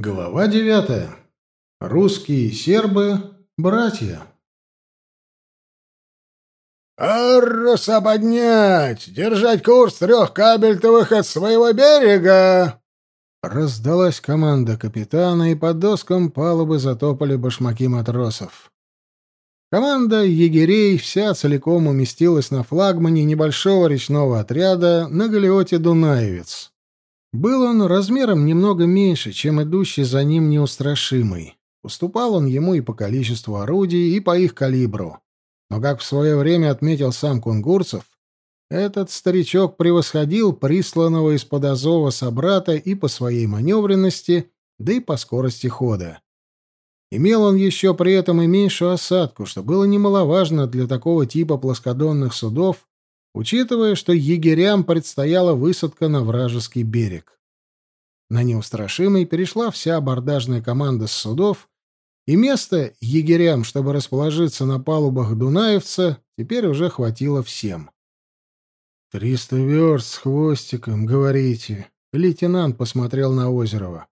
Глава девятая. Русские и сербы — братья. «Аррос ободнять! Держать курс трех кабельтовых от своего берега!» Раздалась команда капитана, и под доскам палубы затопали башмаки матросов. Команда егерей вся целиком уместилась на флагмане небольшого речного отряда на галеоте «Дунаевец». Был он размером немного меньше, чем идущий за ним неустрашимый. Уступал он ему и по количеству орудий, и по их калибру. Но, как в свое время отметил сам Кунгурцев, этот старичок превосходил присланного из-под Азова собрата и по своей маневренности, да и по скорости хода. Имел он еще при этом и меньшую осадку, что было немаловажно для такого типа плоскодонных судов, учитывая, что егерям предстояла высадка на вражеский берег. На неустрашимый перешла вся абордажная команда с судов, и места егерям, чтобы расположиться на палубах Дунаевца, теперь уже хватило всем. «Триста верст с хвостиком, говорите?» Лейтенант посмотрел на Озерова.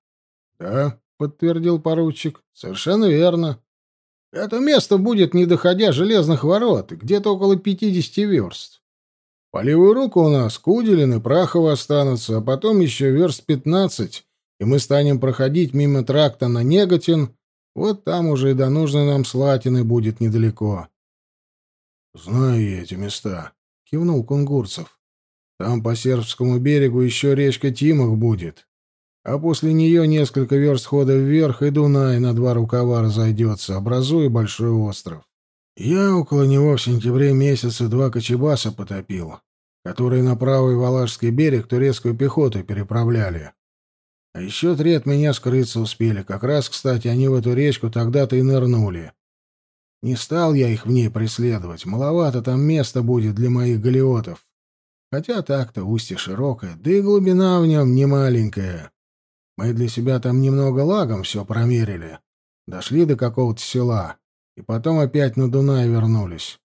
«Да», — подтвердил поручик, — «совершенно верно. Это место будет, не доходя железных ворот, где-то около пятидесяти верст. По левую руку у нас Куделин и Прахова останутся, а потом еще верст пятнадцать, и мы станем проходить мимо тракта на Неготин, вот там уже и до нужной нам Слатины будет недалеко. — Знаю я эти места, — кивнул Кунгурцев. — Там по сербскому берегу еще речка Тимах будет, а после нее несколько верст хода вверх, и Дунай на два рукава разойдется, образуя большой остров. Я около него в сентябре месяце два кочебаса потопил которые на правый Валашский берег турецкую пехоту переправляли. А еще три от меня скрыться успели. Как раз, кстати, они в эту речку тогда-то и нырнули. Не стал я их в ней преследовать. Маловато там места будет для моих галеотов. Хотя так-то устье широкое, да и глубина в нем не маленькая. Мы для себя там немного лагом все промерили. Дошли до какого-то села. И потом опять на Дунай вернулись.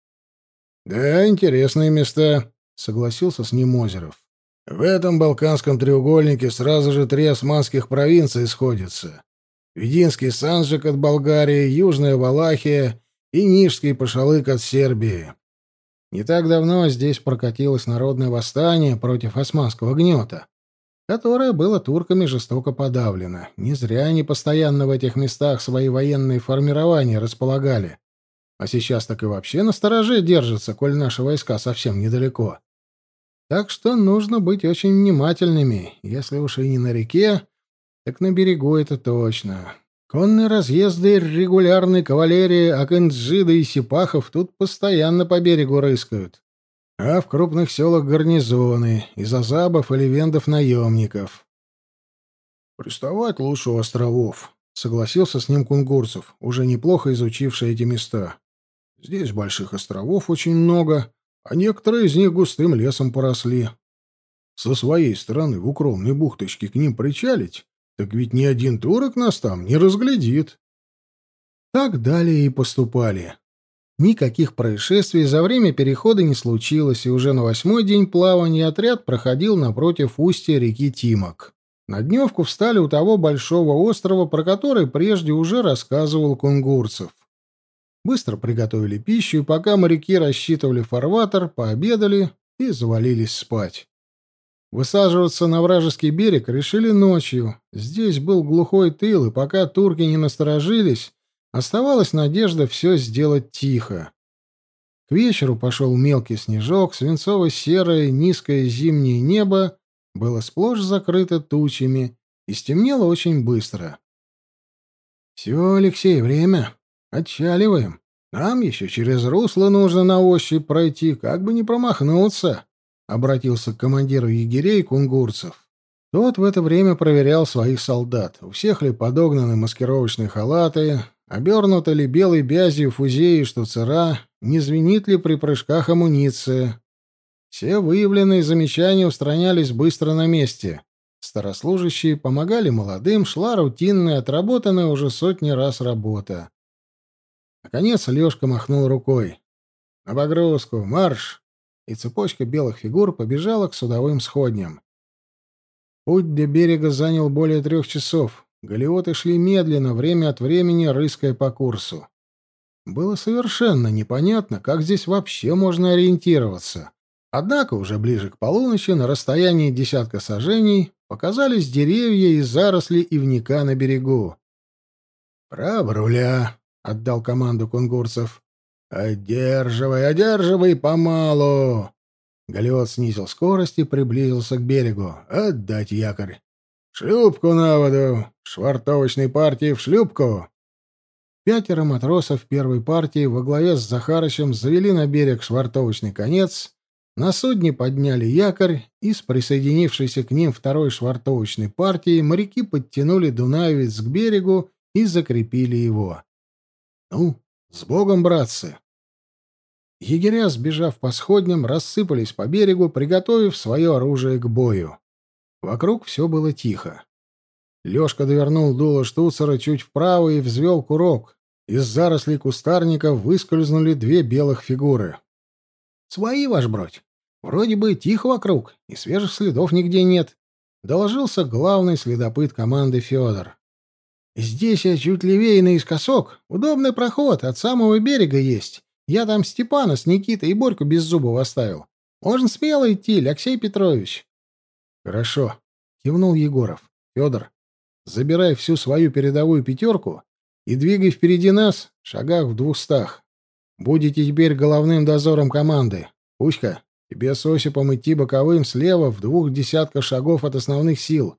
Да, интересные места согласился с ним Озеров. В этом Балканском треугольнике сразу же три османских провинции сходятся. Вединский Санжик от Болгарии, Южная Валахия и Нижский Пашалык от Сербии. Не так давно здесь прокатилось народное восстание против османского гнета, которое было турками жестоко подавлено. Не зря они постоянно в этих местах свои военные формирования располагали. А сейчас так и вообще на стороже держатся, коль наши войска совсем недалеко. Так что нужно быть очень внимательными. Если уж и не на реке, так на берегу это точно. Конные разъезды регулярной кавалерии Акэнджида и Сипахов тут постоянно по берегу рыскают. А в крупных селах гарнизоны, из азабов или вендов наемников. «Приставать лучше у островов», — согласился с ним Кунгурцев, уже неплохо изучивший эти места. «Здесь больших островов очень много, а некоторые из них густым лесом поросли. Со своей стороны в укромной бухточке к ним причалить, так ведь ни один турок нас там не разглядит. Так далее и поступали. Никаких происшествий за время перехода не случилось, и уже на восьмой день плавания отряд проходил напротив устья реки Тимок. На дневку встали у того большого острова, про который прежде уже рассказывал кунгурцев. Быстро приготовили пищу, и пока моряки рассчитывали фарватер, пообедали и завалились спать. Высаживаться на вражеский берег решили ночью. Здесь был глухой тыл, и пока турки не насторожились, оставалась надежда все сделать тихо. К вечеру пошел мелкий снежок, свинцово-серое низкое зимнее небо было сплошь закрыто тучами и стемнело очень быстро. «Все, Алексей, время», Отчаливаем. Нам еще через русло нужно на ощупь пройти, как бы не промахнуться, — обратился к командиру егерей кунгурцев. Тот в это время проверял своих солдат. У всех ли подогнаны маскировочные халаты, обернуты ли белой бязью фузеи штуцера, не звенит ли при прыжках амуниция. Все выявленные замечания устранялись быстро на месте. Старослужащие помогали молодым, шла рутинная, отработанная уже сотни раз работа. Наконец Лёшка махнул рукой. «На погрузку! Марш!» И цепочка белых фигур побежала к судовым сходням. Путь до берега занял более трех часов. галиоты шли медленно, время от времени рыская по курсу. Было совершенно непонятно, как здесь вообще можно ориентироваться. Однако уже ближе к полуночи, на расстоянии десятка сажений, показались деревья и заросли ивника на берегу. «Право руля!» — отдал команду кунгурцев. «Одерживай, одерживай помалу!» Галиот снизил скорость и приблизился к берегу. «Отдать якорь!» «Шлюпку на воду! Швартовочной партии в шлюпку!» Пятеро матросов первой партии во главе с Захарычем завели на берег швартовочный конец, на судне подняли якорь, и с присоединившейся к ним второй швартовочной партии моряки подтянули Дунаевец к берегу и закрепили его. «Ну, с Богом, братцы!» Егеря, сбежав по сходням, рассыпались по берегу, приготовив свое оружие к бою. Вокруг все было тихо. Лёшка довернул дуло штуцера чуть вправо и взвел курок. Из зарослей кустарника выскользнули две белых фигуры. «Свои, ваш бродь. Вроде бы тихо вокруг, и свежих следов нигде нет», — доложился главный следопыт команды Федор. «Здесь я чуть левее наискосок. Удобный проход, от самого берега есть. Я там Степана с Никитой и Борьку без зубов оставил. Можно смело идти, Алексей Петрович». «Хорошо», — кивнул Егоров. «Федор, забирай всю свою передовую пятерку и двигай впереди нас, шагах в двухстах. Будете теперь головным дозором команды. Пуська, тебе с Осипом идти боковым слева в двух десятках шагов от основных сил.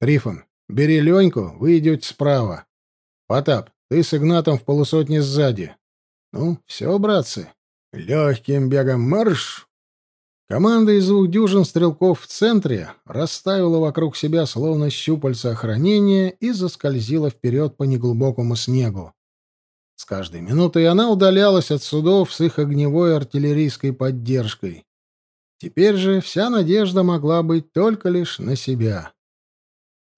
Трифон, бери Леньку, вы идете справа. Потап, ты с Игнатом в полусотне сзади. Ну, все, братцы, легким бегом марш! Команда из двух дюжин стрелков в центре расставила вокруг себя словно щупальца охранения и заскользила вперед по неглубокому снегу. С каждой минутой она удалялась от судов с их огневой артиллерийской поддержкой. Теперь же вся надежда могла быть только лишь на себя.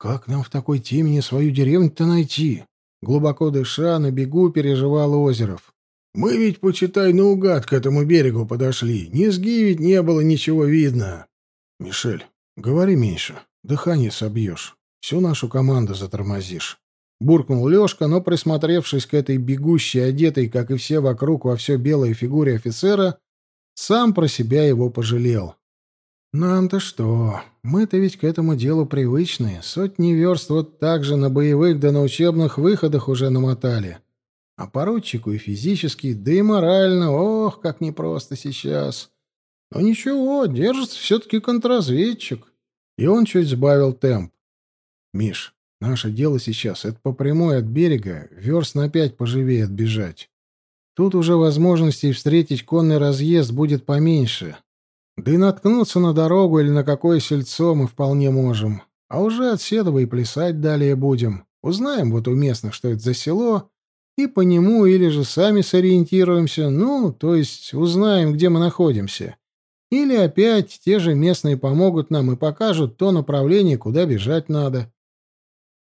«Как нам в такой темени свою деревню-то найти?» Глубоко дыша, на бегу переживал Озеров. Мы ведь, почитай, наугад к этому берегу подошли. Низги ведь не было ничего видно. Мишель, говори меньше. Дыхание собьешь. Всю нашу команду затормозишь. Буркнул Лёшка, но, присмотревшись к этой бегущей, одетой, как и все вокруг, во все белой фигуре офицера, сам про себя его пожалел. «Нам-то что? Мы-то ведь к этому делу привычные. Сотни верст вот так же на боевых да на учебных выходах уже намотали. А поручику и физически, да и морально, ох, как непросто сейчас. Но ничего, держится все-таки контрразведчик. И он чуть сбавил темп. Миш, наше дело сейчас — это по прямой от берега, верст на пять поживее отбежать. Тут уже возможностей встретить конный разъезд будет поменьше. Да и наткнуться на дорогу или на какое сельцо мы вполне можем. А уже от Седова и плясать далее будем. Узнаем вот у местных, что это за село, и по нему или же сами сориентируемся, ну, то есть узнаем, где мы находимся. Или опять те же местные помогут нам и покажут то направление, куда бежать надо.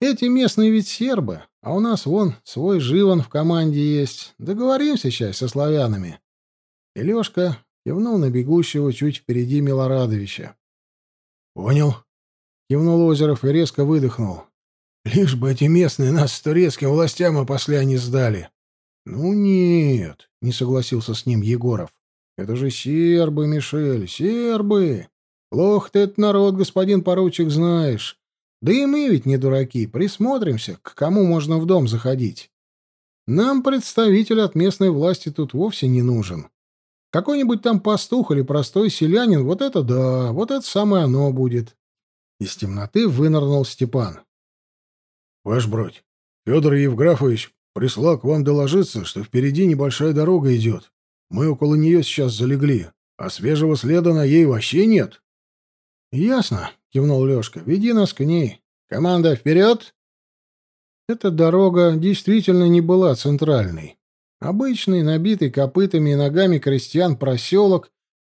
Эти местные ведь сербы, а у нас вон свой Живан в команде есть. Договоримся сейчас со славянами. И кивнул на бегущего чуть впереди Милорадовича. «Понял», — кивнул Озеров и резко выдохнул. Лишь бы эти местные нас с турецким властям и после не сдали. — Ну нет, — не согласился с ним Егоров. — Это же сербы, Мишель, сербы. Плохо ты этот народ, господин поручик, знаешь. Да и мы ведь не дураки, присмотримся, к кому можно в дом заходить. Нам представитель от местной власти тут вовсе не нужен. Какой-нибудь там пастух или простой селянин, вот это да, вот это самое оно будет. Из темноты вынырнул Степан. Ваш бродь, Федор Евграфович прислал к вам доложиться, что впереди небольшая дорога идет. Мы около нее сейчас залегли, а свежего следа на ей вообще нет. — Ясно, — кивнул Лешка. — Веди нас к ней. Команда вперед! Эта дорога действительно не была центральной. Обычный, набитый копытами и ногами крестьян проселок,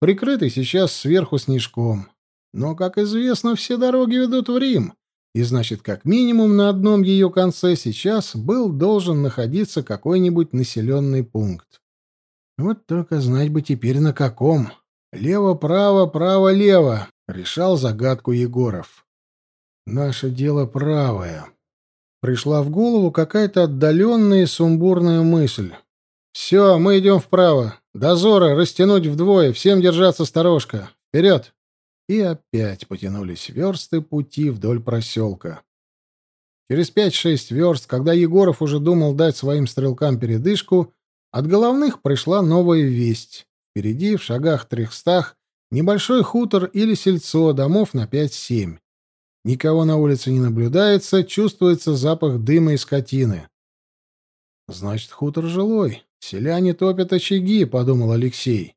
прикрытый сейчас сверху снежком. Но, как известно, все дороги ведут в Рим, и значит, как минимум на одном ее конце сейчас был должен находиться какой-нибудь населенный пункт. Вот только знать бы теперь на каком. Лево-право, право-лево, решал загадку Егоров. Наше дело правое. пришла в голову какая-то отдаленная сумбурная мысль. «Все, мы идем вправо. Дозоры растянуть вдвое, всем держаться сторожка. Вперед!» И опять потянулись версты пути вдоль проселка. Через пять-шесть верст, когда Егоров уже думал дать своим стрелкам передышку, от головных пришла новая весть. Впереди, в шагах трехстах, небольшой хутор или сельцо, домов на пять-семь. Никого на улице не наблюдается, чувствуется запах дыма и скотины. Значит, хутор жилой. Селяне топят очаги, подумал Алексей.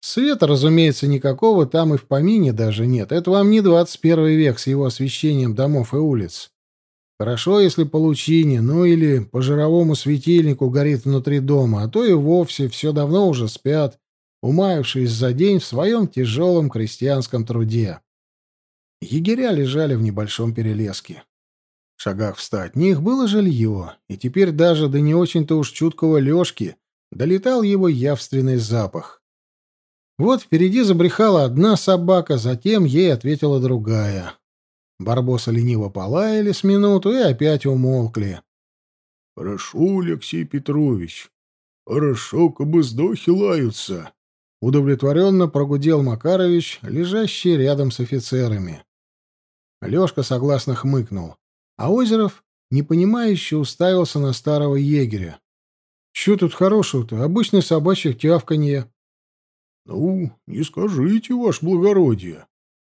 Света, разумеется, никакого там и в помине даже нет. Это вам не двадцать первый век с его освещением домов и улиц. Хорошо, если по лучине, ну или по жировому светильнику горит внутри дома, а то и вовсе все давно уже спят, умаявшись за день в своем тяжелом крестьянском труде. Егеря лежали в небольшом перелеске. В шагах в ста от них было жилье, и теперь даже до не очень-то уж чуткого Лешки долетал его явственный запах. Вот впереди забрехала одна собака, затем ей ответила другая. Барбоса лениво полаяли с минуту и опять умолкли. — Хорошо, Алексей Петрович, хорошо, кабы сдохи лаются, — удовлетворенно прогудел Макарович, лежащий рядом с офицерами. Лешка согласно хмыкнул, а Озеров, непонимающе, уставился на старого егеря. — Чё тут хорошего-то? Обычное собачье тявканье. — Ну, не скажите, ваше благородие,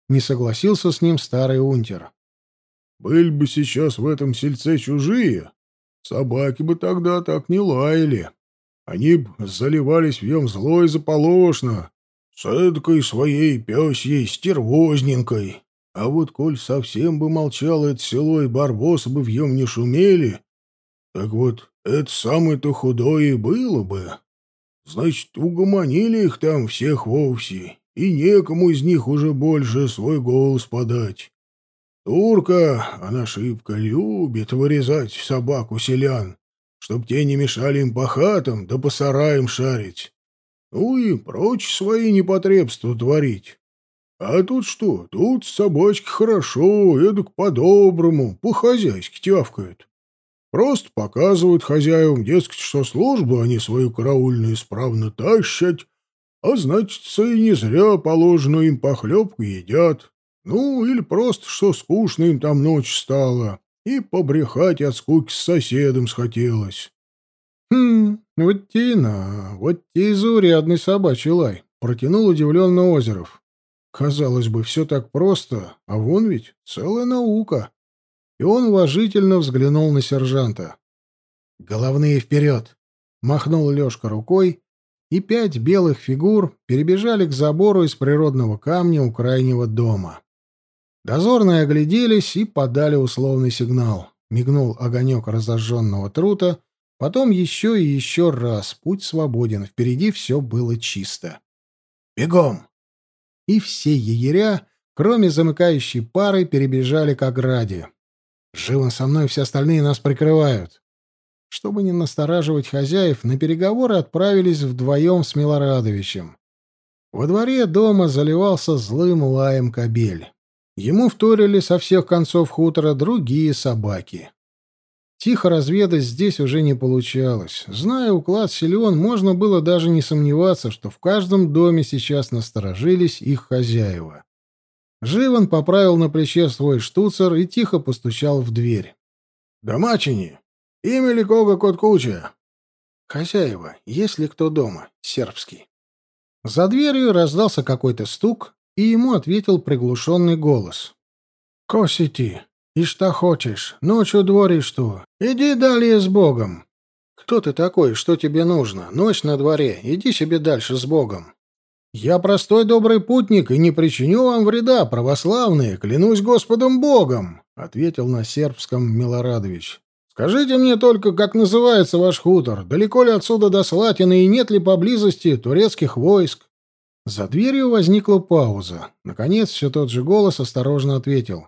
не согласился с ним старый унтер. «Были бы сейчас в этом сельце чужие, собаки бы тогда так не лаяли. Они б заливались в нем злой заполошно, с эдакой своей пёсьей стервозненькой. А вот коль совсем бы молчало это село и барбосы бы в нем не шумели, так вот это самое-то худое и было бы. Значит, угомонили их там всех вовсе, и некому из них уже больше свой голос подать. Турка, она шибко любит вырезать собаку селян, чтоб те не мешали им по хатам да по сараям шарить. Ну и прочь свои непотребства творить. А тут что? Тут собачки хорошо, эдак по-доброму, по-хозяйски тявкают. Просто показывают хозяевам, дескать, что службу они свою караульную исправно тащат, а значит, и не зря положенную им похлебку едят. Ну, или просто, что скучно им там ночь стало, и побрехать от скуки с соседом схотелось. — Хм, вот те на, вот те и заурядный собачий лай, — протянул удивленно Озеров. Казалось бы, все так просто, а вон ведь целая наука. И он уважительно взглянул на сержанта. — Головные вперед! — махнул Лешка рукой, и пять белых фигур перебежали к забору из природного камня у крайнего дома. Дозорные огляделись и подали условный сигнал. Мигнул огонек разожженного трута, потом еще и еще раз. Путь свободен, впереди все было чисто. «Бегом!» И все егеря, кроме замыкающей пары, перебежали к ограде. «Живо со мной, все остальные нас прикрывают!» Чтобы не настораживать хозяев, на переговоры отправились вдвоем с Милорадовичем. Во дворе дома заливался злым лаем кобель. Ему вторили со всех концов хутора другие собаки. Тихо разведать здесь уже не получалось. Зная уклад силен, можно было даже не сомневаться, что в каждом доме сейчас насторожились их хозяева. Живан поправил на плече свой штуцер и тихо постучал в дверь. «Домачини!» Имя Ликога Коткуча. Хозяева, ли кто дома? Сербский. За дверью раздался какой-то стук, и ему ответил приглушенный голос. «Косити, и что хочешь? Ночью дворишь что? Иди далее с Богом!» «Кто ты такой? Что тебе нужно? Ночь на дворе. Иди себе дальше с Богом!» «Я простой добрый путник и не причиню вам вреда, православные, клянусь Господом Богом!» — ответил на сербском Милорадович. Скажите мне только, как называется ваш хутор? Далеко ли отсюда до Слатины и нет ли поблизости турецких войск? За дверью возникла пауза. Наконец, все тот же голос осторожно ответил.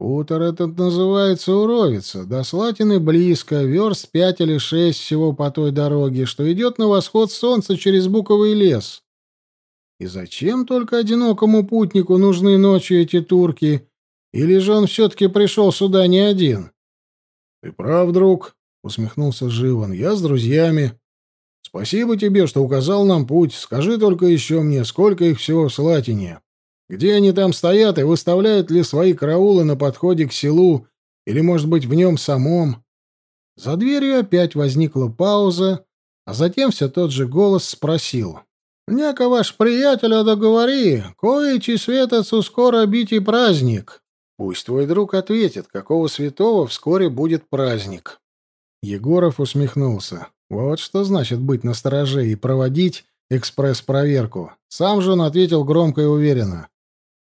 Хутор этот называется Уровица. До Слатины близко, верст пять или шесть всего по той дороге, что идет на восход солнца через Буковый лес. И зачем только одинокому путнику нужны ночью эти турки? Или же он все-таки пришел сюда не один? Ты прав, друг, усмехнулся Живан. Я с друзьями. Спасибо тебе, что указал нам путь. Скажи только еще мне, сколько их всего в Слатине? Где они там стоят и выставляют ли свои караулы на подходе к селу или, может быть, в нем самом? За дверью опять возникла пауза, а затем все тот же голос спросил. «Няка ваш приятеля договори, коичи светацу скоро бить и праздник». «Пусть твой друг ответит, какого святого вскоре будет праздник». Егоров усмехнулся. Вот что значит быть настороже и проводить экспресс-проверку. Сам же он ответил громко и уверенно.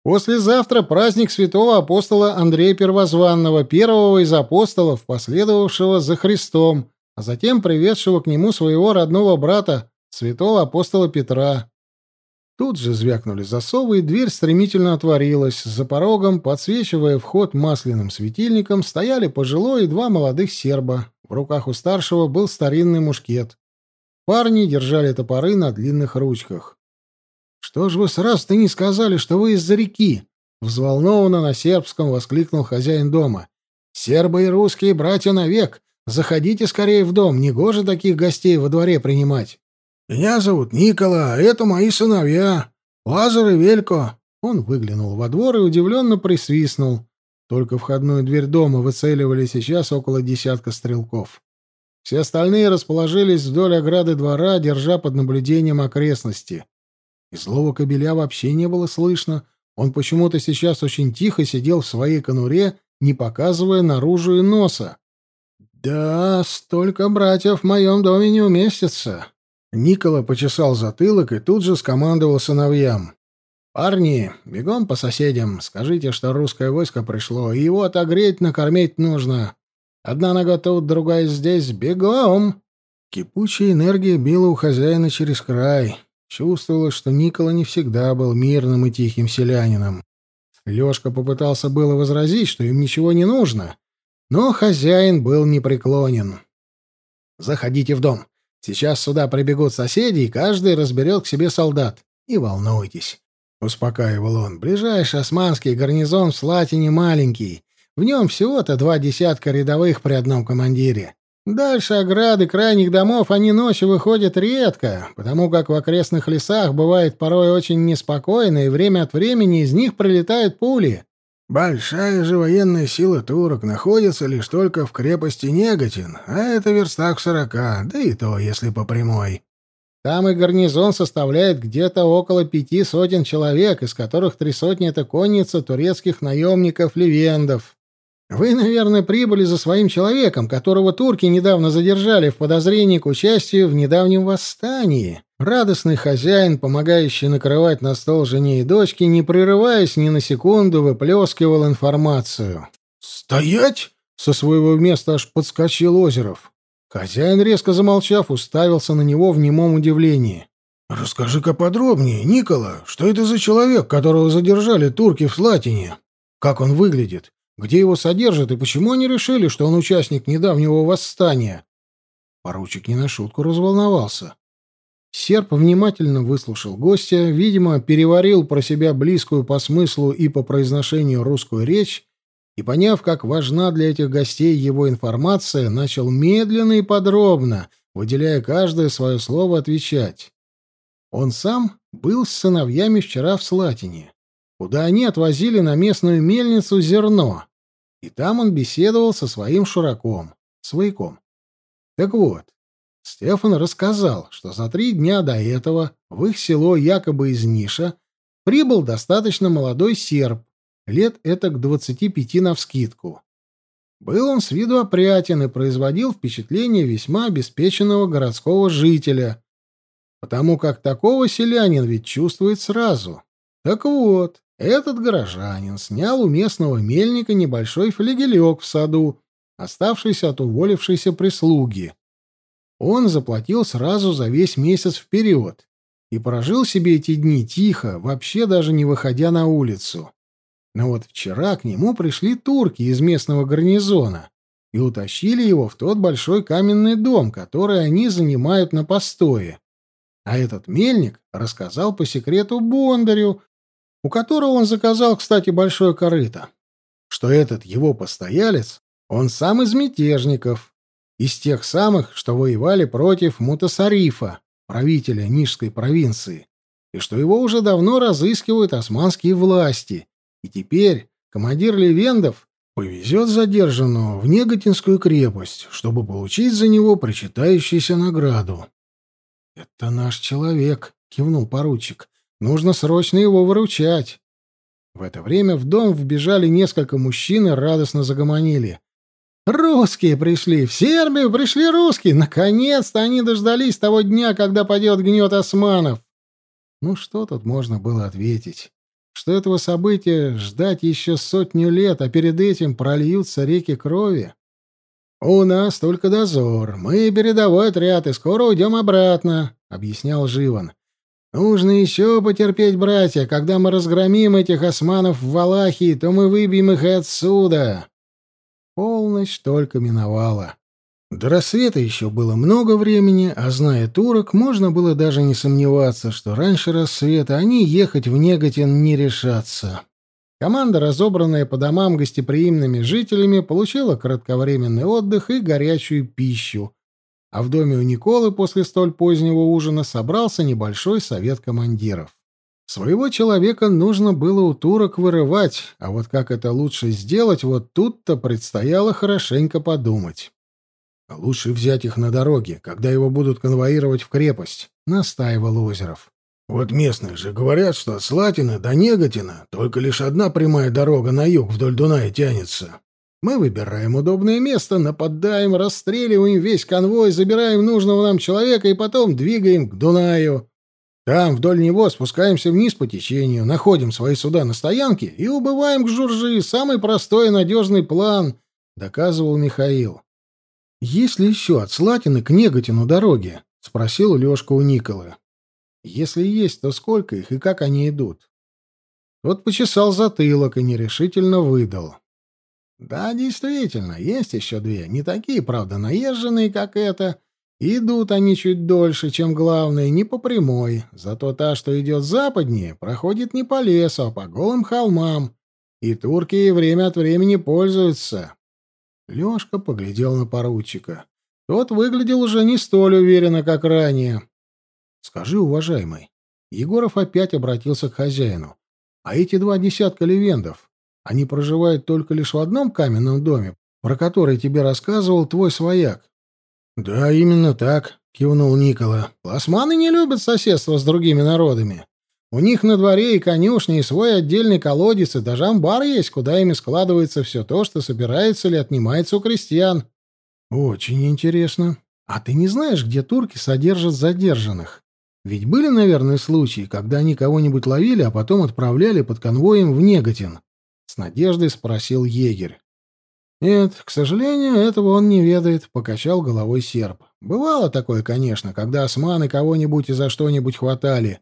Послезавтра праздник святого апостола Андрея Первозванного, первого из апостолов, последовавшего за Христом, а затем приведшего к нему своего родного брата, святого апостола Петра. Тут же звякнули засовы, и дверь стремительно отворилась. За порогом, подсвечивая вход масляным светильником, стояли пожилой и два молодых серба. В руках у старшего был старинный мушкет. Парни держали топоры на длинных ручках. «Что ж вы сразу-то не сказали, что вы из-за реки?» Взволнованно на сербском воскликнул хозяин дома. «Сербы и русские братья навек. Заходите скорее в дом, негоже таких гостей во дворе принимать». «Меня зовут Никола, а это мои сыновья, Лазар и Велько». Он выглянул во двор и удивленно присвистнул. Только входную дверь дома выцеливали сейчас около десятка стрелков. Все остальные расположились вдоль ограды двора, держа под наблюдением окрестности. И злого кобеля вообще не было слышно. Он почему-то сейчас очень тихо сидел в своей конуре, не показывая наружу и носа. «Да, столько братьев в моем доме не уместится». Никола почесал затылок и тут же скомандовал сыновьям. «Парни, бегом по соседям, скажите, что русское войско пришло, и его отогреть, накормить нужно. Одна нога тут, другая здесь, бегом!» Кипучая энергия била у хозяина через край. Чувствовалось, что Никола не всегда был мирным и тихим селянином. Лёшка попытался было возразить, что им ничего не нужно, но хозяин был непреклонен. «Заходите в дом. Сейчас сюда прибегут соседи, и каждый разберет к себе солдат. Не волнуйтесь», — успокаивал он. «Ближайший османский гарнизон в Слатине маленький. В нем всего-то два десятка рядовых при одном командире. Дальше ограды крайних домов они ночью выходят редко, потому как в окрестных лесах бывает порой очень неспокойно, и время от времени из них прилетают пули. Большая же военная сила турок находится лишь только в крепости Неготин, а это верстах сорока, да и то, если по прямой. Там и гарнизон составляет где-то около пяти сотен человек, из которых три сотни — это конница турецких наемников-левендов. Вы, наверное, прибыли за своим человеком, которого турки недавно задержали в подозрении к участию в недавнем восстании. Радостный хозяин, помогающий накрывать на стол жене и дочке, не прерываясь ни на секунду, выплескивал информацию. «Стоять!» — со своего места аж подскочил Озеров. Хозяин, резко замолчав, уставился на него в немом удивлении. «Расскажи-ка подробнее, Никола, что это за человек, которого задержали турки в Слатине? Как он выглядит? Где его содержат и почему они решили, что он участник недавнего восстания? Поручик не на шутку разволновался. Серп внимательно выслушал гостя, видимо, переварил про себя близкую по смыслу и по произношению русскую речь и, поняв, как важна для этих гостей его информация, начал медленно и подробно, выделяя каждое свое слово, отвечать. Он сам был с сыновьями вчера в Слатине куда они отвозили на местную мельницу зерно, и там он беседовал со своим шураком, свояком. Так вот, Стефан рассказал, что за три дня до этого в их село якобы из Ниша прибыл достаточно молодой серб, лет это к двадцати пяти навскидку. Был он с виду опрятен и производил впечатление весьма обеспеченного городского жителя, потому как такого селянин ведь чувствует сразу. Так вот, этот горожанин снял у местного мельника небольшой флегелек в саду, оставшийся от уволившейся прислуги. Он заплатил сразу за весь месяц вперед и прожил себе эти дни тихо, вообще даже не выходя на улицу. Но вот вчера к нему пришли турки из местного гарнизона и утащили его в тот большой каменный дом, который они занимают на постое. А этот мельник рассказал по секрету Бондарю, у которого он заказал, кстати, большое корыто, что этот его постоялец Он сам из мятежников, из тех самых, что воевали против Мутасарифа, правителя Нижской провинции, и что его уже давно разыскивают османские власти, и теперь командир Левендов повезет задержанного в Неготинскую крепость, чтобы получить за него причитающуюся награду. — Это наш человек, — кивнул поручик. — Нужно срочно его выручать. В это время в дом вбежали несколько мужчин и радостно загомонили. «Русские пришли! В Сербию пришли русские! Наконец-то они дождались того дня, когда падет гнет османов!» Ну что тут можно было ответить? Что этого события ждать еще сотню лет, а перед этим прольются реки крови? «У нас только дозор. Мы передовой отряд, и скоро уйдем обратно», — объяснял Живан. Нужно еще потерпеть, братья. Когда мы разгромим этих османов в Валахии, то мы выбьем их и отсюда. Полночь только миновала. До рассвета еще было много времени, а зная турок, можно было даже не сомневаться, что раньше рассвета они ехать в Неготин не решатся. Команда, разобранная по домам гостеприимными жителями, получила кратковременный отдых и горячую пищу, а в доме у Николы после столь позднего ужина собрался небольшой совет командиров. Своего человека нужно было у турок вырывать, а вот как это лучше сделать, вот тут-то предстояло хорошенько подумать. «Лучше взять их на дороге, когда его будут конвоировать в крепость», — настаивал Озеров. «Вот местные же говорят, что от Слатина до Неготина только лишь одна прямая дорога на юг вдоль Дуная тянется. Мы выбираем удобное место, нападаем, расстреливаем весь конвой, забираем нужного нам человека и потом двигаем к Дунаю. Там, вдоль него, спускаемся вниз по течению, находим свои суда на стоянке и убываем к Журжи. Самый простой и надежный план, — доказывал Михаил. — Есть ли еще от Слатины к Неготину дороги? — спросил Лешка у Николы. — Если есть, то сколько их и как они идут? Тот почесал затылок и нерешительно выдал. — да, действительно, есть еще две. Не такие, правда, наезженные, как эта. Идут они чуть дольше, чем главные, не по прямой. Зато та, что идет западнее, проходит не по лесу, а по голым холмам. И турки время от времени пользуются. Лёшка поглядел на поручика. Тот выглядел уже не столь уверенно, как ранее. «Скажи, уважаемый». Егоров опять обратился к хозяину. «А эти два десятка левендов, они проживают только лишь в одном каменном доме, про который тебе рассказывал твой свояк. — Да, именно так, — кивнул Никола. — Пласманы не любят соседство с другими народами. У них на дворе и конюшня, и свой отдельный колодец, и даже амбар есть, куда ими складывается все то, что собирается или отнимается у крестьян. — Очень интересно. А ты не знаешь, где турки содержат задержанных? Ведь были, наверное, случаи, когда они кого-нибудь ловили, а потом отправляли под конвоем в Неготин. С надеждой спросил егерь. «Нет, к сожалению, этого он не ведает», — покачал головой серп. «Бывало такое, конечно, когда османы кого-нибудь и за что-нибудь хватали.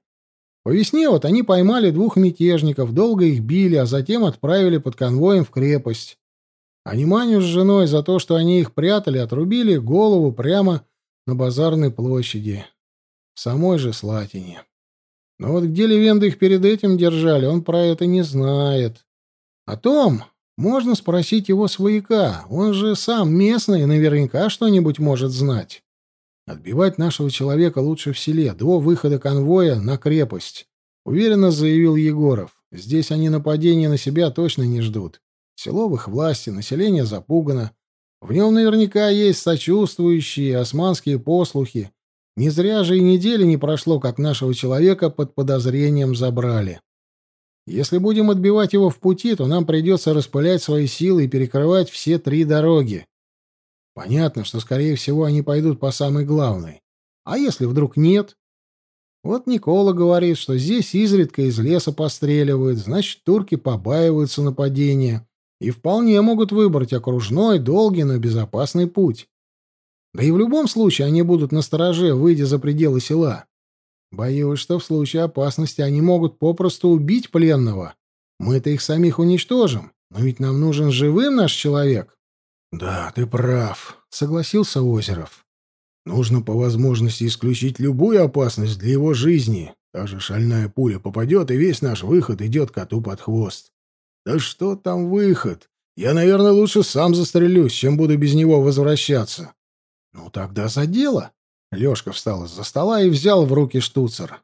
По весне вот они поймали двух мятежников, долго их били, а затем отправили под конвоем в крепость. А Неманю с женой за то, что они их прятали, отрубили голову прямо на базарной площади, в самой же Слатине. Но вот где Левенды их перед этим держали, он про это не знает. О том можно спросить его свояка, он же сам местный и наверняка что-нибудь может знать. Отбивать нашего человека лучше в селе, до выхода конвоя на крепость, уверенно заявил Егоров. Здесь они нападения на себя точно не ждут. Село в власти, население запугано. В нем наверняка есть сочувствующие османские послухи. Не зря же и недели не прошло, как нашего человека под подозрением забрали. Если будем отбивать его в пути, то нам придется распылять свои силы и перекрывать все три дороги. Понятно, что, скорее всего, они пойдут по самой главной. А если вдруг нет? Вот Никола говорит, что здесь изредка из леса постреливают, значит, турки побаиваются нападения и вполне могут выбрать окружной, долгий, но безопасный путь. Да и в любом случае они будут на стороже, выйдя за пределы села. Боюсь, что в случае опасности они могут попросту убить пленного. Мы-то их самих уничтожим, но ведь нам нужен живым наш человек. — Да, ты прав, — согласился Озеров. — Нужно по возможности исключить любую опасность для его жизни. Даже шальная пуля попадет, и весь наш выход идет коту под хвост. Да что там выход? Я, наверное, лучше сам застрелюсь, чем буду без него возвращаться. Ну тогда за дело. Лёшка встал из-за стола и взял в руки штуцер.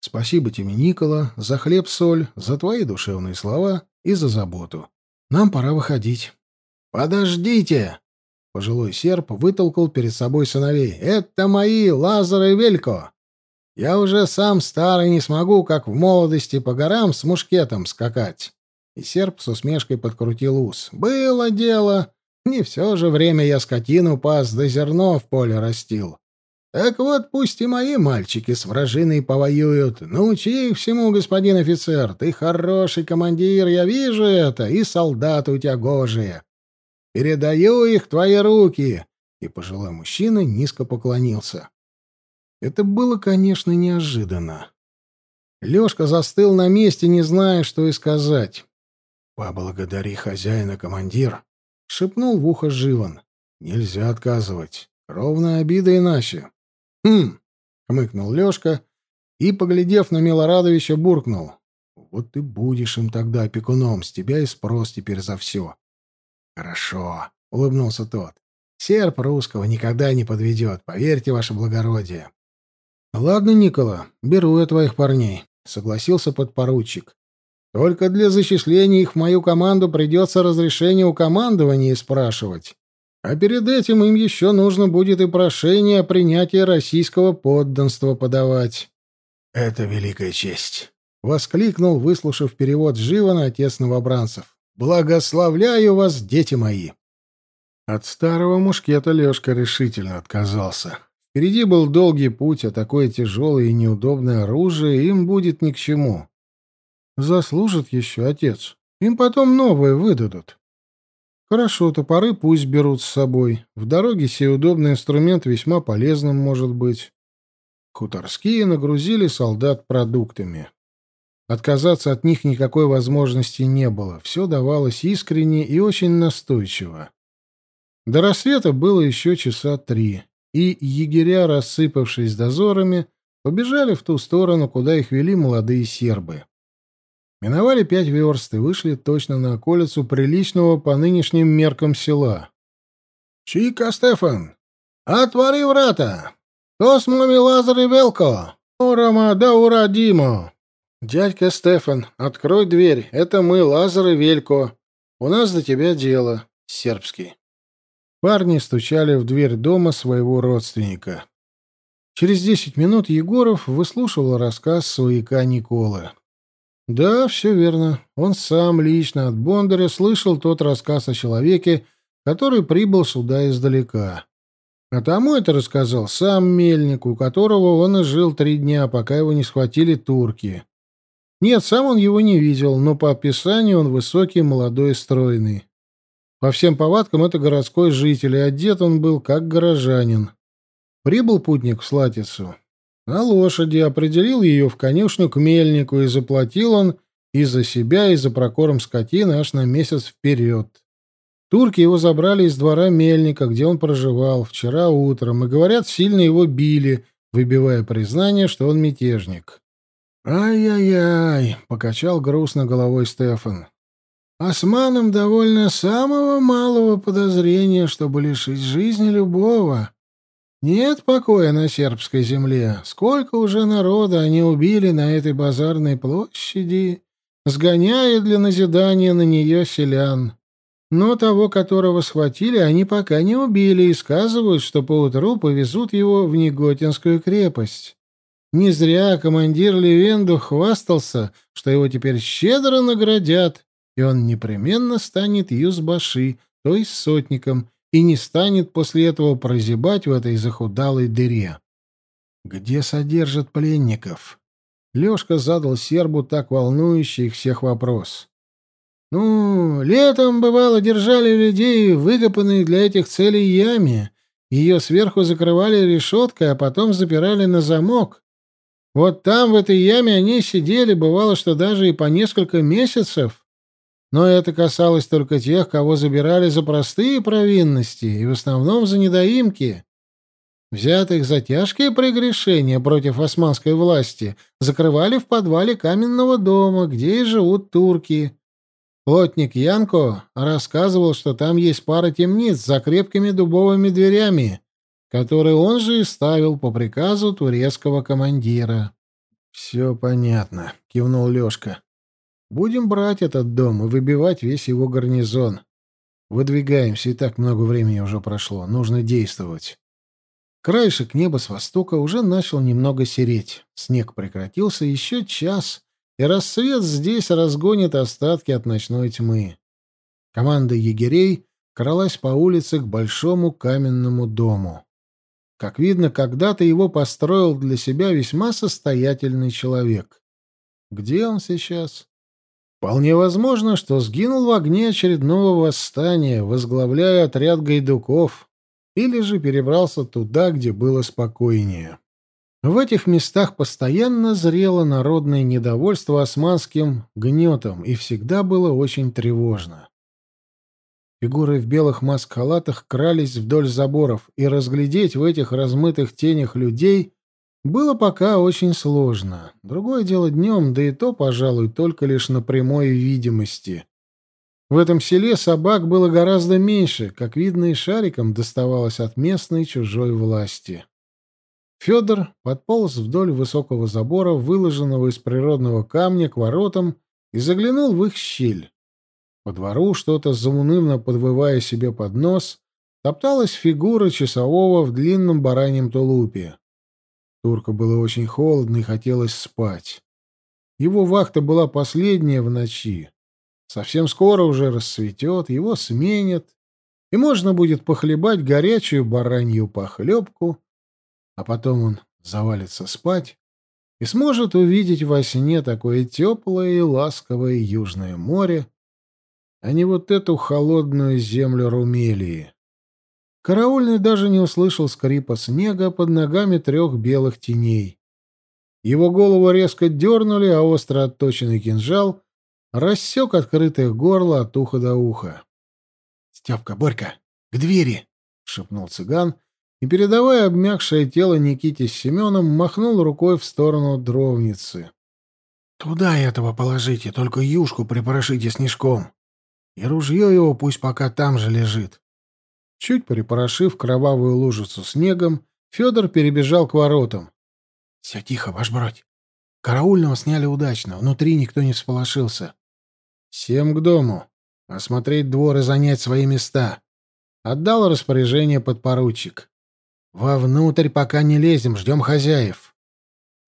Спасибо тебе, Никола, за хлеб-соль, за твои душевные слова и за заботу. Нам пора выходить. Подождите! Пожилой серп вытолкал перед собой сыновей. Это мои Лазар и Велько. Я уже сам старый не смогу, как в молодости, по горам с мушкетом скакать. И серп с усмешкой подкрутил ус. Было дело. Не все же время я скотину пас, да зерно в поле растил. Так вот, пусть и мои мальчики с вражиной повоюют. Научи их всему, господин офицер. Ты хороший командир, я вижу это, и солдаты у тебя гожие. Передаю их в твои руки. И пожилой мужчина низко поклонился. Это было, конечно, неожиданно. Лёшка застыл на месте, не зная, что и сказать. «Поблагодари хозяина, командир», — шепнул в ухо Живан. «Нельзя отказывать. Ровная обида иначе». «Хм», — хмыкнул Лёшка и, поглядев на Милорадовича, буркнул. «Вот ты будешь им тогда опекуном, с тебя и спрос теперь за все». «Хорошо», — улыбнулся тот. «Серп русского никогда не подведет, поверьте, ваше благородие». «Ладно, Никола, беру я твоих парней», — согласился подпоручик. «Только для зачисления их в мою команду придется разрешение у командования спрашивать. А перед этим им еще нужно будет и прошение о принятии российского подданства подавать». «Это великая честь», — воскликнул, выслушав перевод Живана отец новобранцев. «Благословляю вас, дети мои!» От старого мушкета Лешка решительно отказался. Впереди был долгий путь, а такое тяжелое и неудобное оружие им будет ни к чему. Заслужит еще отец. Им потом новое выдадут. Хорошо, топоры пусть берут с собой. В дороге сей удобный инструмент весьма полезным может быть. Хуторские нагрузили солдат продуктами. Отказаться от них никакой возможности не было. Все давалось искренне и очень настойчиво. До рассвета было еще часа три и егеря, рассыпавшись дозорами, побежали в ту сторону, куда их вели молодые сербы. Миновали пять верст и вышли точно на околицу приличного по нынешним меркам села. «Чика, Стефан! Отвори врата! Кто с моми Лазар и Велко? Урама да ура Димо!» «Дядька Стефан, открой дверь. Это мы, Лазар и Велько. У нас до тебя дело. Сербский». Парни стучали в дверь дома своего родственника. Через десять минут Егоров выслушивал рассказ свояка Николы. Да, все верно. Он сам лично от Бондаря слышал тот рассказ о человеке, который прибыл сюда издалека. А тому это рассказал сам Мельник, у которого он и жил три дня, пока его не схватили турки. Нет, сам он его не видел, но по описанию он высокий, молодой стройный. По всем повадкам это городской житель, и одет он был как горожанин. Прибыл путник в Слатицу. На лошади определил ее в конюшню к мельнику, и заплатил он и за себя, и за прокорм скотины аж на месяц вперед. Турки его забрали из двора мельника, где он проживал, вчера утром, и, говорят, сильно его били, выбивая признание, что он мятежник. «Ай-яй-яй!» — покачал грустно головой Стефан. Османам довольно самого малого подозрения, чтобы лишить жизни любого. Нет покоя на сербской земле. Сколько уже народа они убили на этой базарной площади, сгоняя для назидания на нее селян. Но того, которого схватили, они пока не убили и сказывают, что поутру повезут его в Неготинскую крепость. Не зря командир Левенду хвастался, что его теперь щедро наградят и он непременно станет юзбаши, то есть сотником, и не станет после этого прозябать в этой захудалой дыре. Где содержат пленников? Лёшка задал сербу так волнующий их всех вопрос. Ну, летом, бывало, держали людей в выкопанной для этих целей яме. Ее сверху закрывали решеткой, а потом запирали на замок. Вот там, в этой яме, они сидели, бывало, что даже и по несколько месяцев. Но это касалось только тех, кого забирали за простые провинности и в основном за недоимки. Взятых за тяжкие прегрешения против османской власти закрывали в подвале каменного дома, где и живут турки. Плотник Янко рассказывал, что там есть пара темниц за крепкими дубовыми дверями, которые он же и ставил по приказу турецкого командира. «Все понятно», — кивнул Лешка. «Будем брать этот дом и выбивать весь его гарнизон. Выдвигаемся, и так много времени уже прошло. Нужно действовать». Краешек неба с востока уже начал немного сереть. Снег прекратился еще час, и рассвет здесь разгонит остатки от ночной тьмы. Команда егерей кралась по улице к большому каменному дому. Как видно, когда-то его построил для себя весьма состоятельный человек. Где он сейчас? Вполне возможно, что сгинул в огне очередного восстания, возглавляя отряд гайдуков, или же перебрался туда, где было спокойнее. В этих местах постоянно зрело народное недовольство османским гнетом, и всегда было очень тревожно. Фигуры в белых маск-халатах крались вдоль заборов, и разглядеть в этих размытых тенях людей было пока очень сложно. Другое дело днем, да и то, пожалуй, только лишь на прямой видимости. В этом селе собак было гораздо меньше, как видно, и шариком доставалось от местной чужой власти. Федор подполз вдоль высокого забора, выложенного из природного камня, к воротам и заглянул в их щель. По двору, что-то заунывно подвывая себе под нос, топталась фигура часового в длинном бараньем тулупе. Турка было очень холодно и хотелось спать. Его вахта была последняя в ночи. Совсем скоро уже рассветет, его сменят, и можно будет похлебать горячую баранью похлебку, а потом он завалится спать и сможет увидеть во сне такое теплое и ласковое южное море, а не вот эту холодную землю Румелии. Караульный даже не услышал скрипа снега под ногами трех белых теней. Его голову резко дернули, а остро отточенный кинжал рассек открытое горло от уха до уха. — Степка, Борька, к двери! — шепнул цыган, и, передавая обмякшее тело Никите с Семеном, махнул рукой в сторону дровницы. — Туда этого положите, только юшку припорошите снежком. И ружье его пусть пока там же лежит. Чуть припорошив кровавую лужицу снегом, Федор перебежал к воротам. — Все тихо, ваш бродь. Караульного сняли удачно, внутри никто не всполошился. Всем к дому. Осмотреть двор и занять свои места. Отдал распоряжение подпоручик. Вовнутрь пока не лезем, ждем хозяев.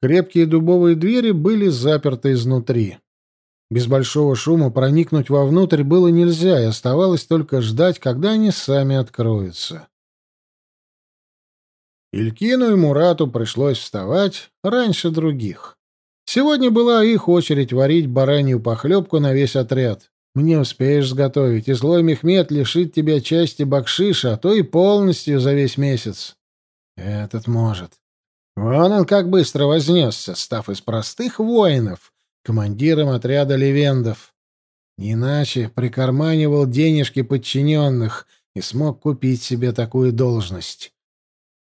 Крепкие дубовые двери были заперты изнутри. Без большого шума проникнуть вовнутрь было нельзя, и оставалось только ждать, когда они сами откроются. Илькину и Мурату пришлось вставать раньше других. Сегодня была их очередь варить баранью похлебку на весь отряд. Не успеешь сготовить, и злой Мехмед лишит тебя части бакшиша, а то и полностью за весь месяц. Этот может. Вон он как быстро вознесся, став из простых воинов командиром отряда левендов. Не иначе прикарманивал денежки подчиненных и смог купить себе такую должность.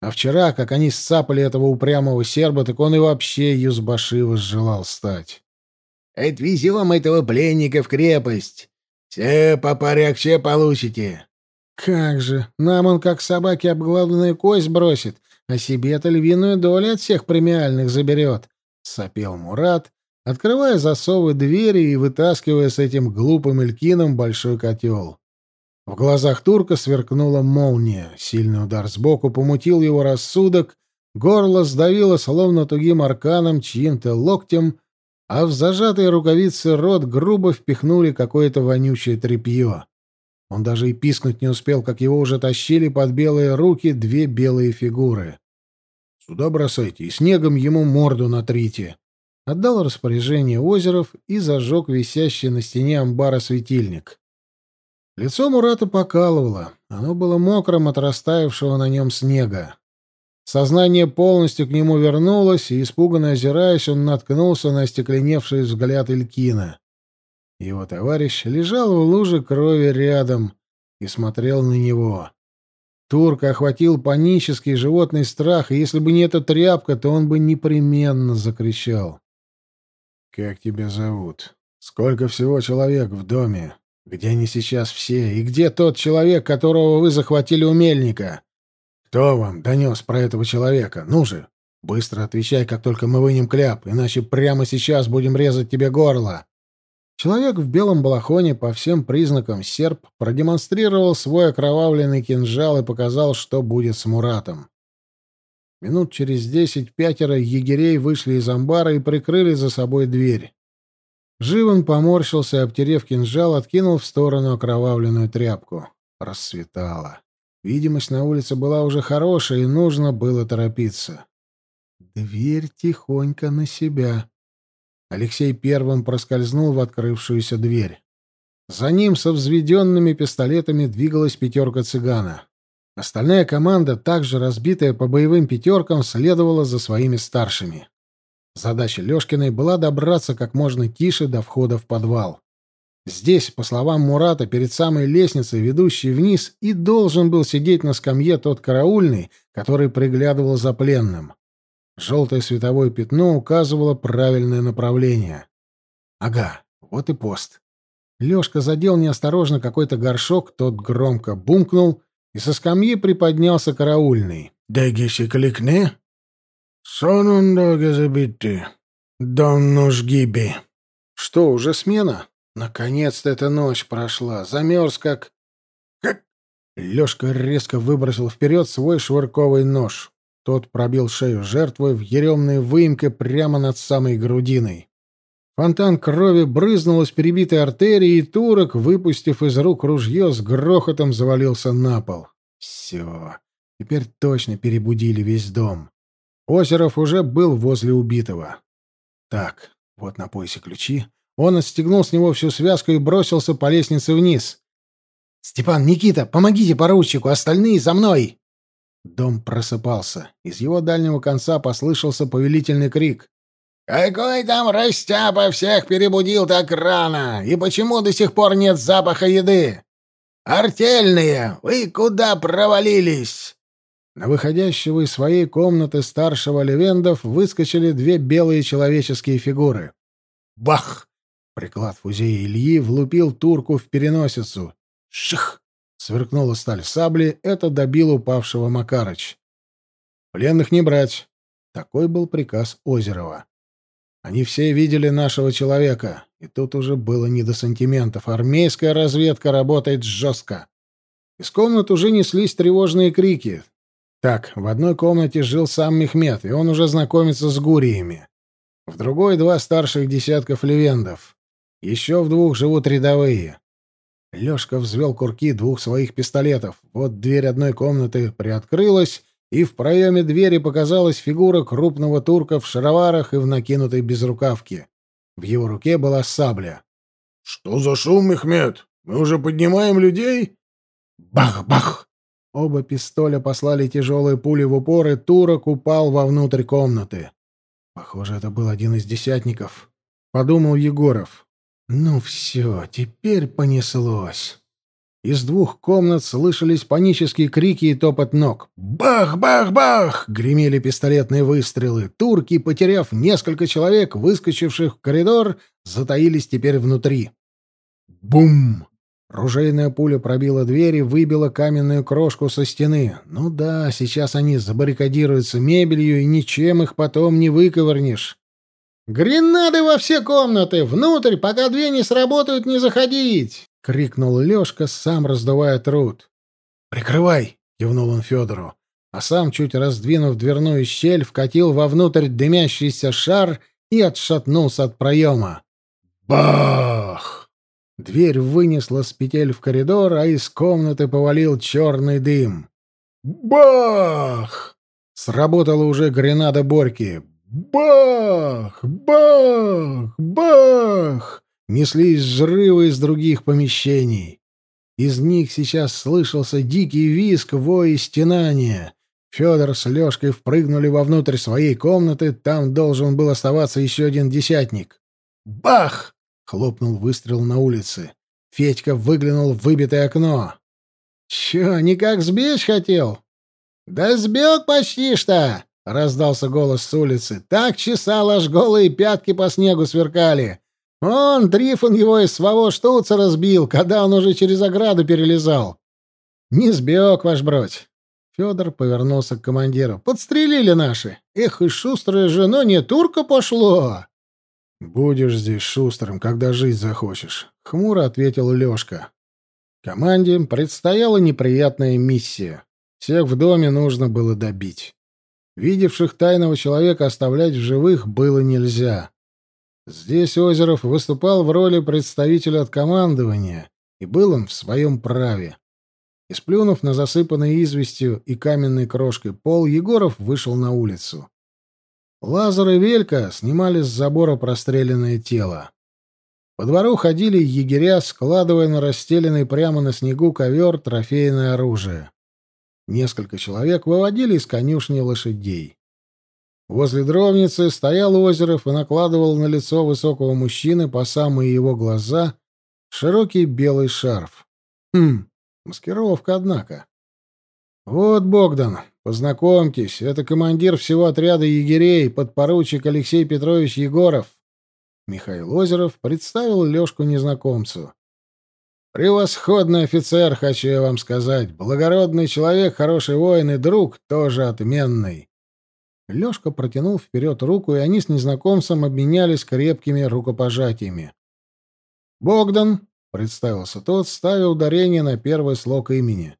А вчера, как они сцапали этого упрямого серба, так он и вообще Юзбаши возжелал стать. «Отвезем этого пленника в крепость. Все по порядке получите». «Как же, нам он как собаке обглавленную кость бросит, а себе-то львиную долю от всех премиальных заберет», — сопел Мурат, открывая засовы двери и вытаскивая с этим глупым элькином большой котел. В глазах турка сверкнула молния. Сильный удар сбоку помутил его рассудок, горло сдавило словно тугим арканом чьим-то локтем, а в зажатые рукавицы рот грубо впихнули какое-то вонючее тряпье. Он даже и пискнуть не успел, как его уже тащили под белые руки две белые фигуры. «Сюда бросайте и снегом ему морду натрите», — отдал распоряжение Озеров и зажег висящий на стене амбара светильник. Лицо Мурата покалывало, оно было мокрым от растаявшего на нем снега. Сознание полностью к нему вернулось, и, испуганно озираясь, он наткнулся на остекленевший взгляд Илькина. Его товарищ лежал в луже крови рядом и смотрел на него. Турка охватил панический животный страх, и если бы не эта тряпка, то он бы непременно закричал. «Как тебя зовут? Сколько всего человек в доме?» Где они сейчас все? И где тот человек, которого вы захватили у мельника? Кто вам донес про этого человека? Ну же, быстро отвечай, как только мы вынем кляп, иначе прямо сейчас будем резать тебе горло. Человек в белом балахоне по всем признакам серп продемонстрировал свой окровавленный кинжал и показал, что будет с Муратом. Минут через десять пятеро егерей вышли из амбара и прикрыли за собой дверь. Живан поморщился, обтерев кинжал, откинул в сторону окровавленную тряпку. Рассветало. Видимость на улице была уже хорошая, и нужно было торопиться. Дверь тихонько на себя. Алексей первым проскользнул в открывшуюся дверь. За ним со взведенными пистолетами двигалась пятерка цыгана. Остальная команда, также разбитая по боевым пятеркам, следовала за своими старшими. Задача Лёшкиной была добраться как можно тише до входа в подвал. Здесь, по словам Мурата, перед самой лестницей, ведущей вниз, и должен был сидеть на скамье тот караульный, который приглядывал за пленным. Желтое световое пятно указывало правильное направление. Ага, вот и пост. Лёшка задел неосторожно какой-то горшок, тот громко бумкнул, и со скамьи приподнялся караульный. «Дегиши кликне?» «Сон он долго забитый. Дом нож гиби». «Что, уже смена?» «Наконец-то эта ночь прошла. Замерз как...» «Как?» Лёшка резко выбросил вперед свой швырковый нож. Тот пробил шею жертвы в еремной выемке прямо над самой грудиной. Фонтан крови брызнул из перебитой артерии, и турок, выпустив из рук ружье, с грохотом завалился на пол. Все. Теперь точно перебудили весь дом. Озеров уже был возле убитого. Так, вот на поясе ключи. Он отстегнул с него всю связку и бросился по лестнице вниз. «Степан, Никита, помогите поручику, остальные за мной!» Дом просыпался. Из его дальнего конца послышался повелительный крик. «Какой там растяпа всех перебудил так рано? И почему до сих пор нет запаха еды? Артельные, вы куда провалились?» На выходящего из своей комнаты старшего Левендов выскочили две белые человеческие фигуры. Бах! Приклад фузея Ильи влупил турку в переносицу. Ших! Сверкнула сталь сабли, это добил упавшего Макарыч. Пленных не брать. Такой был приказ Озерова. Они все видели нашего человека, и тут уже было не до сантиментов. Армейская разведка работает жестко. Из комнат уже неслись тревожные крики. Так, в одной комнате жил сам Мехмед, и он уже знакомится с гуриями. В другой — два старших десятков левендов. Еще в двух живут рядовые. Лёшка взвел курки двух своих пистолетов. Вот дверь одной комнаты приоткрылась, и в проеме двери показалась фигура крупного турка в шароварах и в накинутой безрукавке. В его руке была сабля. — Что за шум, Мехмед? Мы уже поднимаем людей? Бах-бах! Оба пистоля послали тяжелые пули в упор, и турок упал вовнутрь комнаты. Похоже, это был один из десятников. Подумал Егоров. Ну все, теперь понеслось. Из двух комнат слышались панические крики и топот ног. «Бах-бах-бах!» — гремели пистолетные выстрелы. Турки, потеряв несколько человек, выскочивших в коридор, затаились теперь внутри. Бум! Ружейная пуля пробила дверь и выбила каменную крошку со стены. Ну да, сейчас они забаррикадируются мебелью, и ничем их потом не выковырнешь. «Гренады во все комнаты! Внутрь, пока две не сработают, не заходить!» — крикнул Лёшка, сам раздувая труд. «Прикрывай!» — кивнул он Федору, а сам, чуть раздвинув дверную щель, вкатил вовнутрь дымящийся шар и отшатнулся от проема. Бах! Дверь вынесла с петель в коридор, а из комнаты повалил черный дым. Бах! Сработала уже гренада Борьки. Бах! Бах! Бах! Неслись взрывы из других помещений. Из них сейчас слышался дикий визг, вой и стенание. Федор с Лешкой впрыгнули вовнутрь своей комнаты, там должен был оставаться еще один десятник. Бах! Хлопнул выстрел на улице. Федька выглянул в выбитое окно. «Чё, никак сбечь хотел?» «Да сбег почти что!» — раздался голос с улицы. «Так чесал, аж голые пятки по снегу сверкали. Он, Трифон его из своего штуца разбил, когда он уже через ограду перелезал. Не сбег, ваш бродь. Федор повернулся к командиру. Подстрелили наши. Эх, и шустрое же, но не турка пошло. Будешь здесь шустрым, когда жить захочешь, хмуро ответил Лёшка. Команде предстояла неприятная миссия. Всех в доме нужно было добить. Видевших тайного человека оставлять в живых было нельзя. Здесь Озеров выступал в роли представителя от командования, и был он в своем праве. И сплюнув на засыпанный известью и каменной крошкой пол, Егоров вышел на улицу. Лазар и Велька снимали с забора простреленное тело. По двору ходили егеря, складывая на расстеленный прямо на снегу ковер трофейное оружие. Несколько человек выводили из конюшни лошадей. Возле дровницы стоял Озеров и накладывал на лицо высокого мужчины по самые его глаза широкий белый шарф. Хм, Маскировка, однако. Вот, Богдан, познакомьтесь, это командир всего отряда егерей, подпоручик Алексей Петрович Егоров. Михаил Озеров представил Лёшку незнакомцу. Превосходный офицер, хочу я вам сказать. Благородный человек, хороший воин и друг тоже отменный. Лёшка протянул вперед руку, и они с незнакомцем обменялись крепкими рукопожатиями. Богдан, Представился тот, ставя ударение на первый слог имени.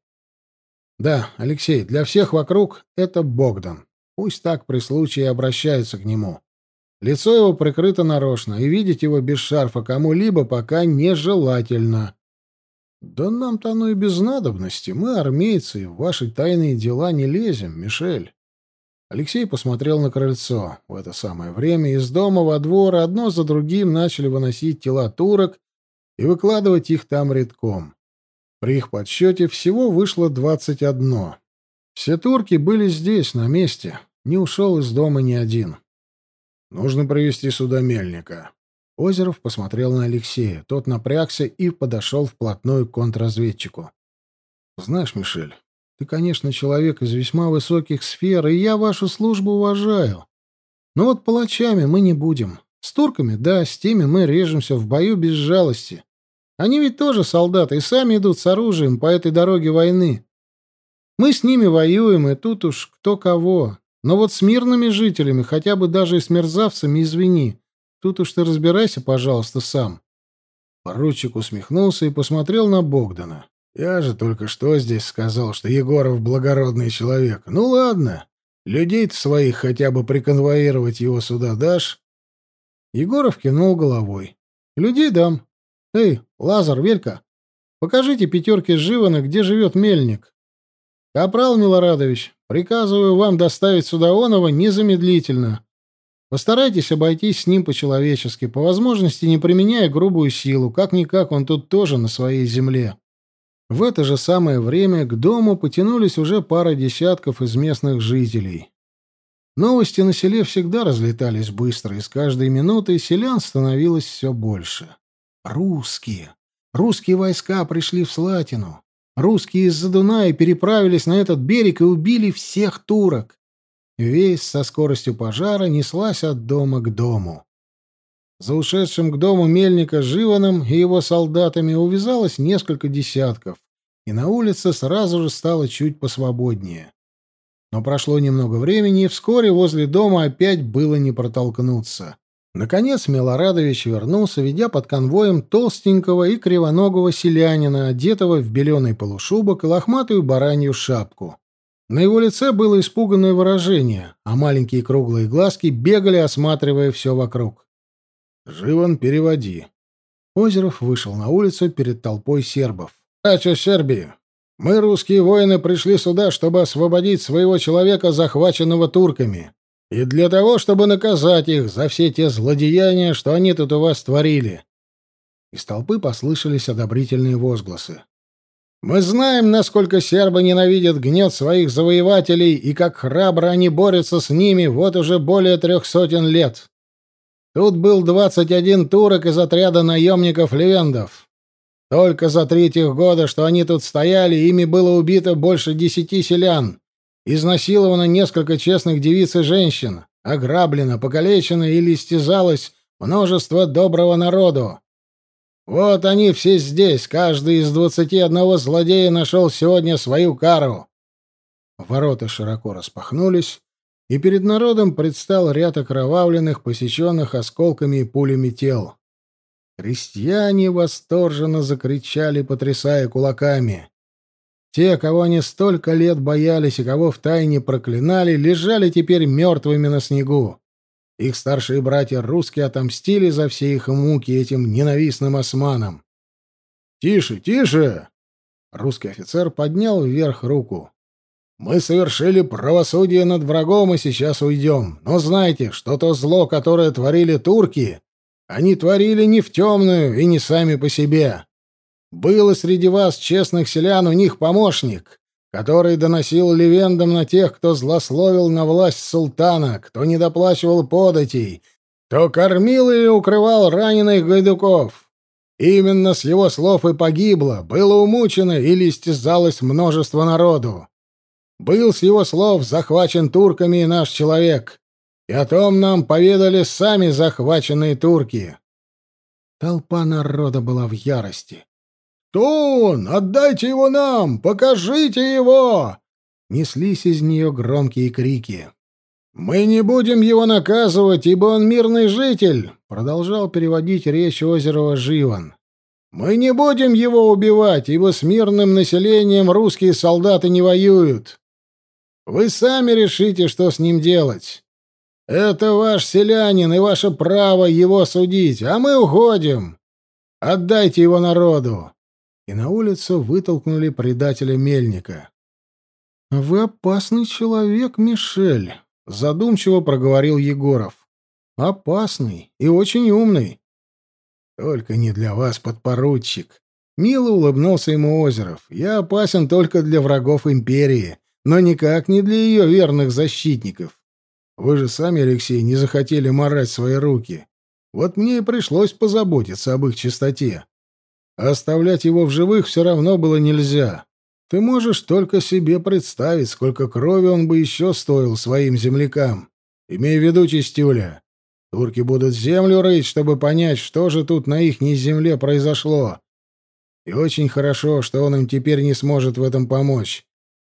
«Да, Алексей, для всех вокруг это Богдан. Пусть так при случае обращаются к нему. Лицо его прикрыто нарочно, и видеть его без шарфа кому-либо пока нежелательно». «Да нам-то оно и без надобности. Мы, армейцы, в ваши тайные дела не лезем, Мишель». Алексей посмотрел на крыльцо. В это самое время из дома во двор одно за другим начали выносить тела турок и выкладывать их там редком. При их подсчете всего вышло двадцать одно. Все турки были здесь, на месте. Не ушел из дома ни один. Нужно привести сюда мельника. Озеров посмотрел на Алексея. Тот напрягся и подошел вплотную к контрразведчику. «Знаешь, Мишель, ты, конечно, человек из весьма высоких сфер, и я вашу службу уважаю. Но вот палачами мы не будем. С турками, да, с теми мы режемся в бою без жалости. Они ведь тоже солдаты и сами идут с оружием по этой дороге войны. Мы с ними воюем, и тут уж кто кого. Но вот с мирными жителями, хотя бы даже и с мерзавцами, извини. Тут уж ты разбирайся, пожалуйста, сам. Поручик усмехнулся и посмотрел на Богдана. Я же только что здесь сказал, что Егоров благородный человек. Ну ладно, людей-то своих хотя бы приконвоировать его сюда дашь? Егоров кинул головой. Людей дам. Эй, Лазар, Велька, покажите пятерке Живана, где живет мельник. Капрал Милорадович, приказываю вам доставить сюда Онова незамедлительно. Постарайтесь обойтись с ним по-человечески, по возможности не применяя грубую силу, как-никак он тут тоже на своей земле. В это же самое время к дому потянулись уже пара десятков из местных жителей. Новости на селе всегда разлетались быстро, и с каждой минутой селян становилось все больше. Русские. Русские войска пришли в Слатину. Русские из-за Дуная переправились на этот берег и убили всех турок. Весть со скоростью пожара неслась от дома к дому. За ушедшим к дому мельника Живаном и его солдатами увязалось несколько десятков, и на улице сразу же стало чуть посвободнее. Но прошло немного времени, и вскоре возле дома опять было не протолкнуться. Наконец Милорадович вернулся, ведя под конвоем толстенького и кривоногого селянина, одетого в беленый полушубок и лохматую баранью шапку. На его лице было испуганное выражение, а маленькие круглые глазки бегали, осматривая все вокруг. «Живан, переводи». Озеров вышел на улицу перед толпой сербов. «Дача Сербии! Мы, русские воины, пришли сюда, чтобы освободить своего человека, захваченного турками. И для того, чтобы наказать их за все те злодеяния, что они тут у вас творили. Из толпы послышались одобрительные возгласы. Мы знаем, насколько сербы ненавидят гнет своих завоевателей и как храбро они борются с ними вот уже более трех сотен лет. Тут был двадцать один турок из отряда наемников-левендов. Только за три тех года, что они тут стояли, ими было убито больше десяти селян. Изнасиловано несколько честных девиц и женщин, ограблено, покалечено или истязалось множество доброго народу. Вот они все здесь, каждый из двадцати одного злодея нашел сегодня свою кару. Ворота широко распахнулись, и перед народом предстал ряд окровавленных, посеченных осколками и пулями тел. Крестьяне восторженно закричали, потрясая кулаками. Те, кого они столько лет боялись и кого втайне проклинали, лежали теперь мертвыми на снегу. Их старшие братья русские отомстили за все их муки этим ненавистным османам. «Тише, тише!» Русский офицер поднял вверх руку. Мы совершили правосудие над врагом и сейчас уйдем. Но знайте, что то зло, которое творили турки, они творили не в темную и не сами по себе. Было среди вас, честных селян, у них помощник, который доносил левендам на тех, кто злословил на власть султана, кто недоплачивал податей, кто кормил или укрывал раненых гайдуков. Именно с его слов и погибло, было умучено или истязалось множество народу. Был с его слов захвачен турками и наш человек. И о том нам поведали сами захваченные турки. Толпа народа была в ярости. «Кто он? Отдайте его нам! Покажите его!» Неслись из нее громкие крики. «Мы не будем его наказывать, ибо он мирный житель», — продолжал переводить речь Озерова Живан. «Мы не будем его убивать, ибо с мирным населением русские солдаты не воюют. Вы сами решите, что с ним делать. Это ваш селянин и ваше право его судить, а мы уходим. Отдайте его народу. И на улицу вытолкнули предателя Мельника. Вы опасный человек, Мишель, задумчиво проговорил Егоров. Опасный и очень умный. Только не для вас, подпоручик. Мило улыбнулся ему Озеров. Я опасен только для врагов империи но никак не для ее верных защитников. Вы же сами, Алексей, не захотели морать свои руки. Вот мне и пришлось позаботиться об их чистоте. А оставлять его в живых все равно было нельзя. Ты можешь только себе представить, сколько крови он бы еще стоил своим землякам. Имей в виду, Чистюля, турки будут землю рыть, чтобы понять, что же тут на ихней земле произошло. И очень хорошо, что он им теперь не сможет в этом помочь.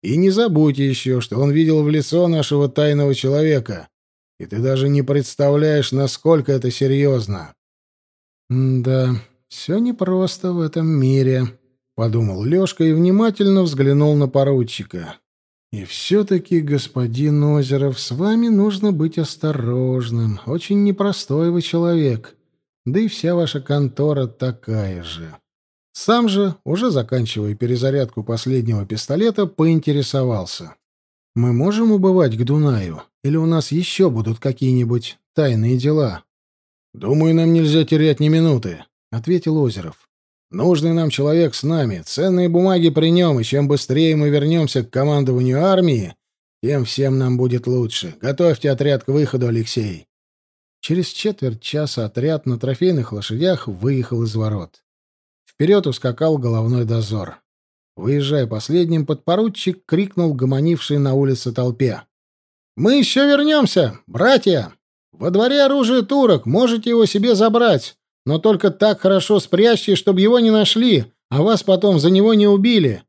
И не забудь еще, что он видел в лицо нашего тайного человека, и ты даже не представляешь, насколько это серьезно. «Да, все непросто в этом мире», — подумал Лешка и внимательно взглянул на поручика. «И все-таки, господин Озеров, с вами нужно быть осторожным. Очень непростой вы человек, да и вся ваша контора такая же». Сам же, уже заканчивая перезарядку последнего пистолета, поинтересовался. «Мы можем убывать к Дунаю? Или у нас еще будут какие-нибудь тайные дела?» «Думаю, нам нельзя терять ни минуты», — ответил Озеров. «Нужный нам человек с нами, ценные бумаги при нем, и чем быстрее мы вернемся к командованию армии, тем всем нам будет лучше. Готовьте отряд к выходу, Алексей». Через четверть часа отряд на трофейных лошадях выехал из ворот. Вперед ускакал головной дозор. Выезжая последним, подпоручик крикнул гомонившей на улице толпе. «Мы еще вернемся, братья! Во дворе оружие турок, можете его себе забрать, но только так хорошо спрячьте, чтобы его не нашли, а вас потом за него не убили.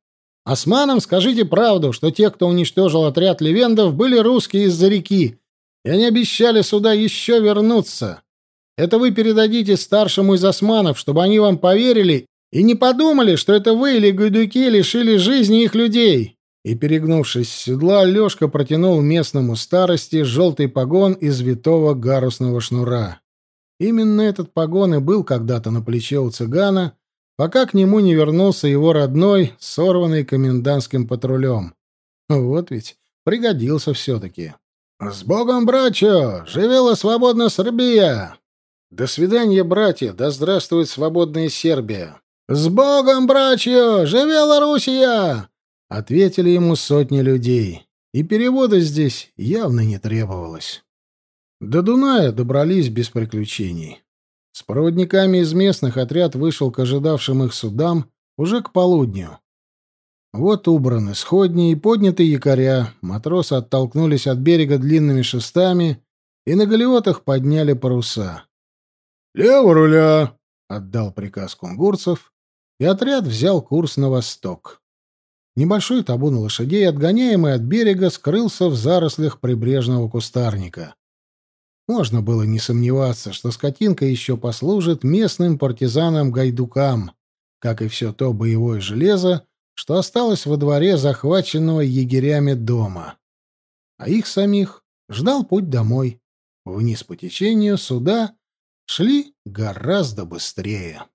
Османам скажите правду, что те, кто уничтожил отряд левендов, были русские из-за реки, и они обещали сюда еще вернуться. Это вы передадите старшему из османов, чтобы они вам поверили и не подумали, что это вы или гайдуки лишили жизни их людей. И, перегнувшись с седла, Лёшка протянул местному старости желтый погон из витого гарусного шнура. Именно этот погон и был когда-то на плече у цыгана, пока к нему не вернулся его родной, сорванный комендантским патрулем. Вот ведь пригодился все-таки. «С Богом, братья! Живела свободна Сербия!» «До свидания, братья! Да здравствует свободная Сербия!» «С Богом, братья! Живела Руссия!» — ответили ему сотни людей, и перевода здесь явно не требовалось. До Дуная добрались без приключений. С проводниками из местных отряд вышел к ожидавшим их судам уже к полудню. Вот убраны сходни и подняты якоря, матросы оттолкнулись от берега длинными шестами и на галиотах подняли паруса. «Лево руля!» — отдал приказ кунгурцев, и отряд взял курс на восток. Небольшой табун лошадей, отгоняемый от берега, скрылся в зарослях прибрежного кустарника. Можно было не сомневаться, что скотинка еще послужит местным партизанам-гайдукам, как и все то боевое железо, что осталось во дворе захваченного егерями дома. А их самих ждал путь домой. Вниз по течению суда шли гораздо быстрее.